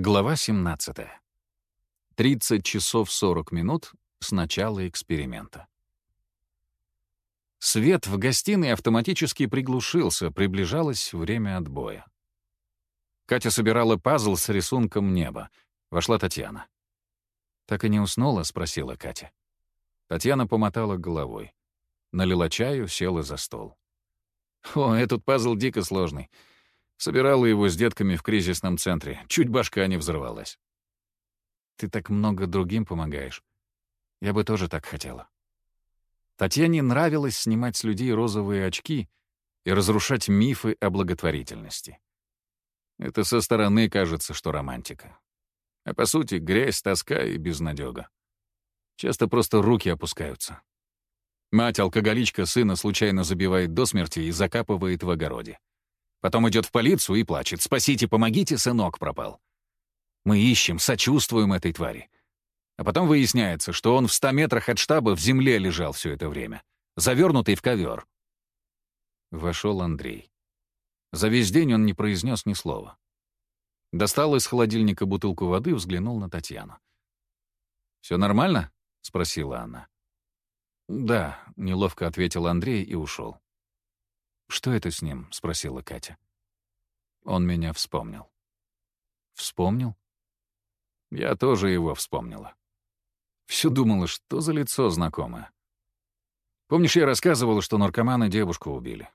Глава 17. 30 часов 40 минут с начала эксперимента. Свет в гостиной автоматически приглушился, приближалось время отбоя. Катя собирала пазл с рисунком неба. Вошла Татьяна. «Так и не уснула?» — спросила Катя. Татьяна помотала головой. Налила чаю, села за стол. «О, этот пазл дико сложный. Собирала его с детками в кризисном центре. Чуть башка не взорвалась. Ты так много другим помогаешь. Я бы тоже так хотела. Татьяне нравилось снимать с людей розовые очки и разрушать мифы о благотворительности. Это со стороны кажется, что романтика. А по сути — грязь, тоска и безнадега. Часто просто руки опускаются. Мать-алкоголичка сына случайно забивает до смерти и закапывает в огороде. Потом идет в полицию и плачет. «Спасите, помогите, сынок пропал». Мы ищем, сочувствуем этой твари. А потом выясняется, что он в ста метрах от штаба в земле лежал все это время, завернутый в ковер. Вошел Андрей. За весь день он не произнес ни слова. Достал из холодильника бутылку воды, взглянул на Татьяну. «Все нормально?» — спросила она. «Да», — неловко ответил Андрей и ушел. «Что это с ним?» — спросила Катя. Он меня вспомнил. «Вспомнил?» Я тоже его вспомнила. Все думала, что за лицо знакомое. Помнишь, я рассказывала, что наркоманы девушку убили?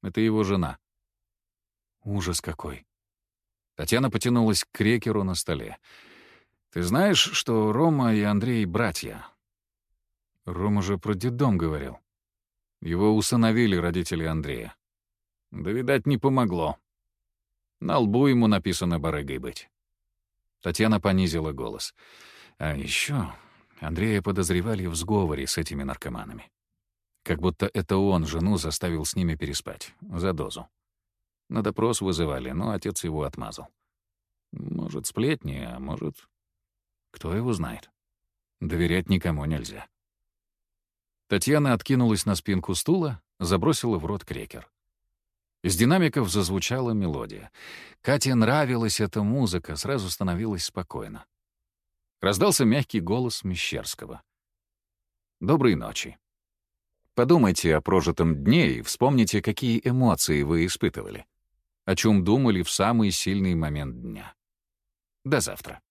Это его жена. Ужас какой. Татьяна потянулась к крекеру на столе. «Ты знаешь, что Рома и Андрей — братья?» Рома же про детдом говорил. Его усыновили родители Андрея. Да, видать, не помогло. На лбу ему написано «барыгой быть». Татьяна понизила голос. А еще Андрея подозревали в сговоре с этими наркоманами. Как будто это он жену заставил с ними переспать. За дозу. На допрос вызывали, но отец его отмазал. Может, сплетни, а может... Кто его знает? Доверять никому нельзя. Татьяна откинулась на спинку стула, забросила в рот крекер. Из динамиков зазвучала мелодия. Кате нравилась эта музыка, сразу становилось спокойно. Раздался мягкий голос Мещерского. «Доброй ночи. Подумайте о прожитом дне и вспомните, какие эмоции вы испытывали, о чем думали в самый сильный момент дня. До завтра».